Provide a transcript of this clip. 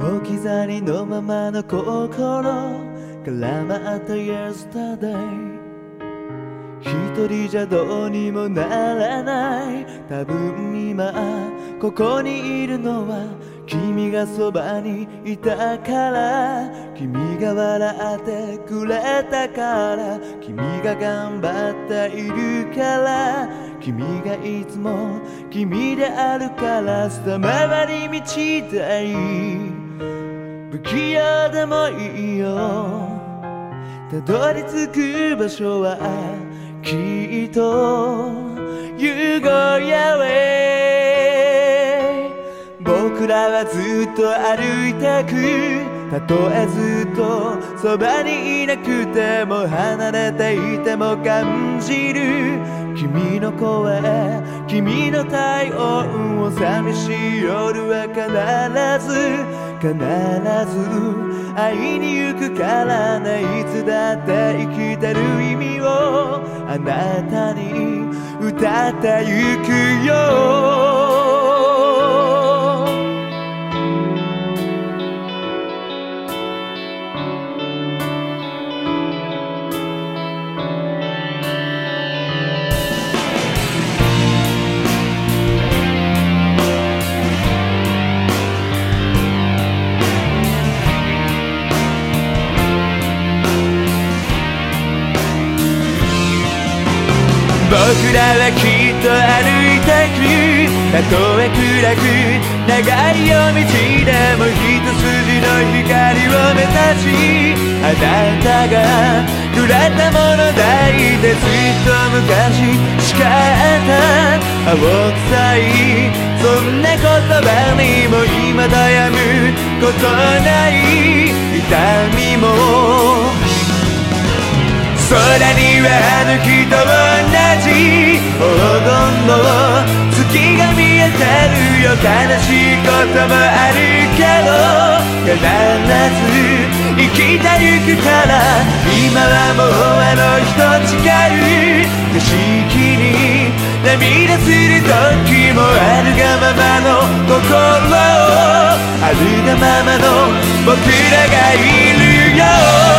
置き去りのままの心。絡まった yesterday 一人じゃどうにもならない。多分今ここにいるのは君がそばにいたから。君が笑ってくれたから。君が頑張っているから。君がいつも君であるから。さ回り道だい不器用でもいいよ。たどり着く場所はきっと夕ごやへ僕らはずっと歩いてく。たとえずっとそばにいなくても離れていても感じる君の声。君の体温を寂しい夜は必ず必ず会いに行くからねいつだって生きてる意味をあなたに歌ってゆくよ。僕らはきっと歩いてく。たとえ暗く長い夜道でも一筋の光を目指しあなたがくれたもの抱いてずっと昔誓った。青臭いそんな言葉にも今悩むことない痛みも。空にはあの日と同じ黄金の月が見えてるよ悲しいこともあるけど必ず生きてゆくから今はもうあの日と違う景色に涙する時もあるがままの心をあるがままの僕らがいるよ。